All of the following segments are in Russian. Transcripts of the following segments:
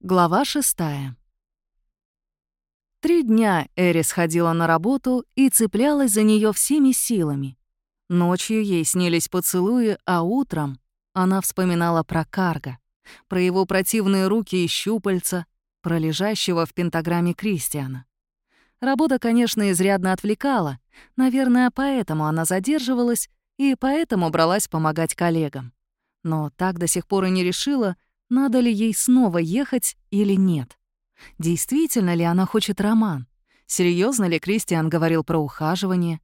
Глава шестая. Три дня Эрис ходила на работу и цеплялась за нее всеми силами. Ночью ей снились поцелуи, а утром она вспоминала про Карга, про его противные руки и щупальца, про лежащего в пентаграмме Кристиана. Работа, конечно, изрядно отвлекала, наверное, поэтому она задерживалась и поэтому бралась помогать коллегам. Но так до сих пор и не решила — надо ли ей снова ехать или нет. Действительно ли она хочет роман? Серьезно ли Кристиан говорил про ухаживание?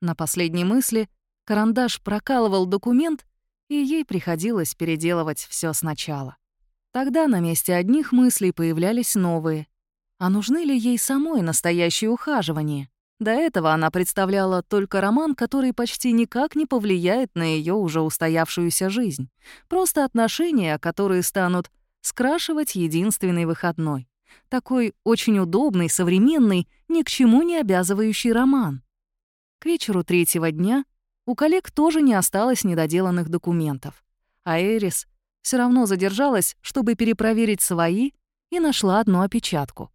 На последней мысли карандаш прокалывал документ, и ей приходилось переделывать все сначала. Тогда на месте одних мыслей появлялись новые. А нужны ли ей самой настоящее ухаживание? До этого она представляла только роман, который почти никак не повлияет на ее уже устоявшуюся жизнь. Просто отношения, которые станут скрашивать единственный выходной. Такой очень удобный, современный, ни к чему не обязывающий роман. К вечеру третьего дня у коллег тоже не осталось недоделанных документов. А Эрис все равно задержалась, чтобы перепроверить свои, и нашла одну опечатку.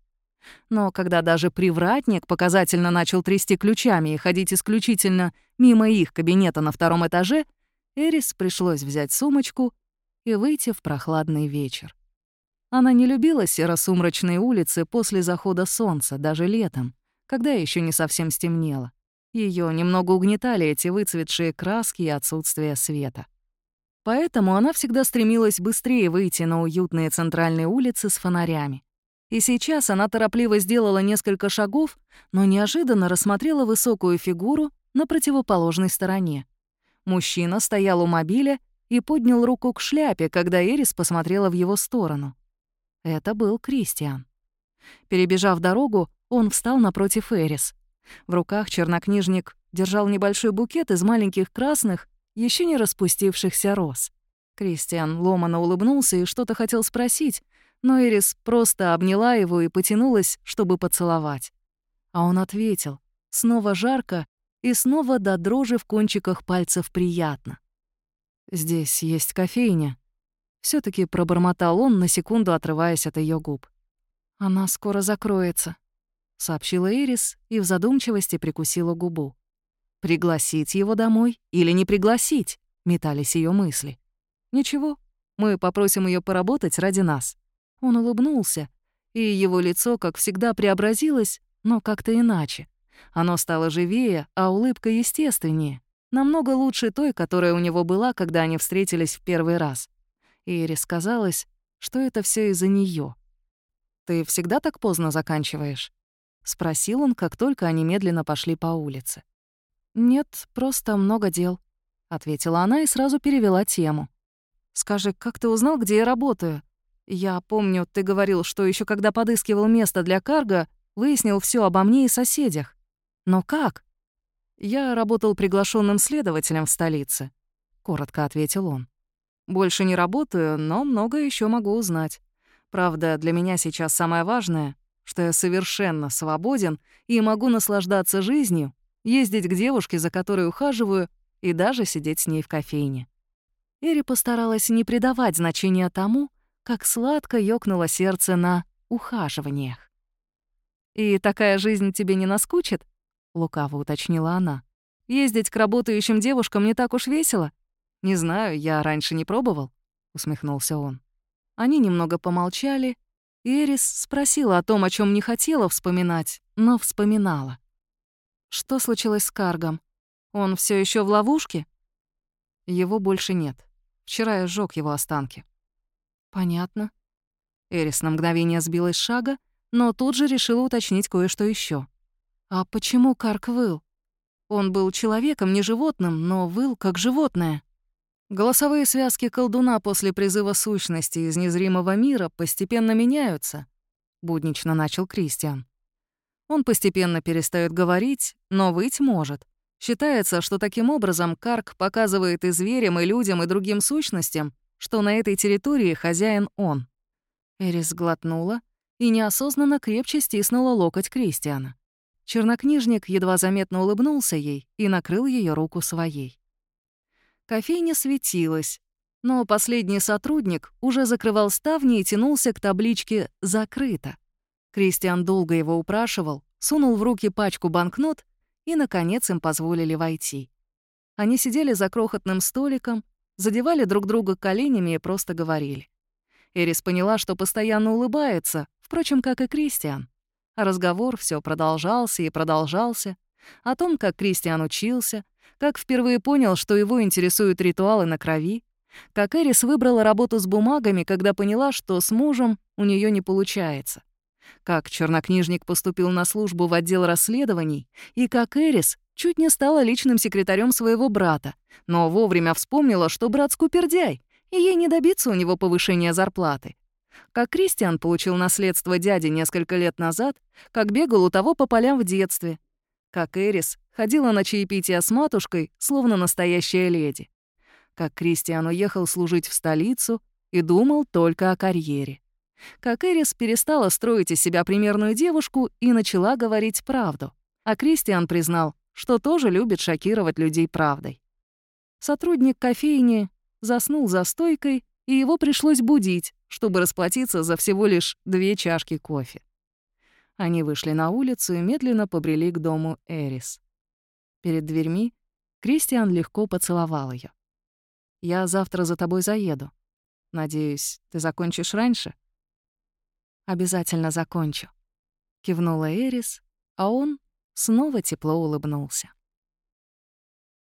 Но когда даже привратник показательно начал трясти ключами и ходить исключительно мимо их кабинета на втором этаже, Эрис пришлось взять сумочку и выйти в прохладный вечер. Она не любила серо-сумрачные улицы после захода солнца, даже летом, когда еще не совсем стемнело. Ее немного угнетали эти выцветшие краски и отсутствие света. Поэтому она всегда стремилась быстрее выйти на уютные центральные улицы с фонарями. И сейчас она торопливо сделала несколько шагов, но неожиданно рассмотрела высокую фигуру на противоположной стороне. Мужчина стоял у мобиля и поднял руку к шляпе, когда Эрис посмотрела в его сторону. Это был Кристиан. Перебежав дорогу, он встал напротив Эрис. В руках чернокнижник держал небольшой букет из маленьких красных, еще не распустившихся роз. Кристиан ломано улыбнулся и что-то хотел спросить, но Эрис просто обняла его и потянулась, чтобы поцеловать. А он ответил, снова жарко и снова до дрожи в кончиках пальцев приятно. «Здесь есть кофейня», — все таки пробормотал он, на секунду отрываясь от ее губ. «Она скоро закроется», — сообщила Эрис и в задумчивости прикусила губу. «Пригласить его домой или не пригласить?» — метались ее мысли. «Ничего, мы попросим ее поработать ради нас». Он улыбнулся, и его лицо, как всегда, преобразилось, но как-то иначе. Оно стало живее, а улыбка естественнее. Намного лучше той, которая у него была, когда они встретились в первый раз. И Ирис казалось, что это все из-за нее. «Ты всегда так поздно заканчиваешь?» — спросил он, как только они медленно пошли по улице. «Нет, просто много дел», — ответила она и сразу перевела тему. «Скажи, как ты узнал, где я работаю? Я помню, ты говорил, что еще когда подыскивал место для карга, выяснил все обо мне и соседях. Но как? Я работал приглашенным следователем в столице, коротко ответил он. Больше не работаю, но много еще могу узнать. Правда, для меня сейчас самое важное, что я совершенно свободен и могу наслаждаться жизнью, ездить к девушке, за которой ухаживаю, и даже сидеть с ней в кофейне. Эри постаралась не придавать значения тому, как сладко ёкнуло сердце на ухаживаниях. «И такая жизнь тебе не наскучит?» — лукаво уточнила она. «Ездить к работающим девушкам не так уж весело?» «Не знаю, я раньше не пробовал», — усмехнулся он. Они немного помолчали, и Эрис спросила о том, о чем не хотела вспоминать, но вспоминала. «Что случилось с Каргом? Он все еще в ловушке?» «Его больше нет. Вчера я сжёг его останки». «Понятно». Эрис на мгновение сбилась с шага, но тут же решила уточнить кое-что еще. «А почему Карк выл? Он был человеком, не животным, но выл как животное». Голосовые связки колдуна после призыва сущности из незримого мира постепенно меняются, буднично начал Кристиан. Он постепенно перестает говорить, но выть может. Считается, что таким образом Карк показывает и зверям, и людям, и другим сущностям, что на этой территории хозяин он. Эрис глотнула и неосознанно крепче стиснула локоть Кристиана. Чернокнижник едва заметно улыбнулся ей и накрыл ее руку своей. Кофейня светилась. Но последний сотрудник уже закрывал ставни и тянулся к табличке «Закрыто». Кристиан долго его упрашивал, сунул в руки пачку банкнот и, наконец, им позволили войти. Они сидели за крохотным столиком, задевали друг друга коленями и просто говорили. Эрис поняла, что постоянно улыбается, впрочем, как и Кристиан. Разговор все продолжался и продолжался. О том, как Кристиан учился, как впервые понял, что его интересуют ритуалы на крови, как Эрис выбрала работу с бумагами, когда поняла, что с мужем у нее не получается, как чернокнижник поступил на службу в отдел расследований, и как Эрис чуть не стала личным секретарем своего брата, но вовремя вспомнила, что брат скупердяй, и ей не добиться у него повышения зарплаты. Как Кристиан получил наследство дяди несколько лет назад, как бегал у того по полям в детстве. Как Эрис ходила на чаепитие с матушкой, словно настоящая леди. Как Кристиан уехал служить в столицу и думал только о карьере. Как Эрис перестала строить из себя примерную девушку и начала говорить правду. А Кристиан признал, что тоже любит шокировать людей правдой. Сотрудник кофейни заснул за стойкой, и его пришлось будить, чтобы расплатиться за всего лишь две чашки кофе. Они вышли на улицу и медленно побрели к дому Эрис. Перед дверьми Кристиан легко поцеловал ее. «Я завтра за тобой заеду. Надеюсь, ты закончишь раньше?» «Обязательно закончу», — кивнула Эрис, а он снова тепло улыбнулся.